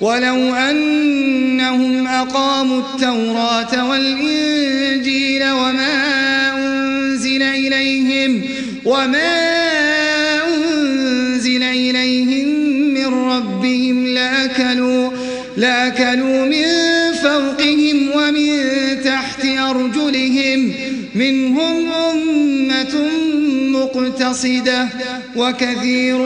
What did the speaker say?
ولو أنهم أقاموا التوراة والإنجيل وما أنزل إليهم وما أنزل إليهم من ربهم لاكلوا لاكلوا من فوقهم ومن تحت أرجلهم. منهم أمة مقتصدة وكثير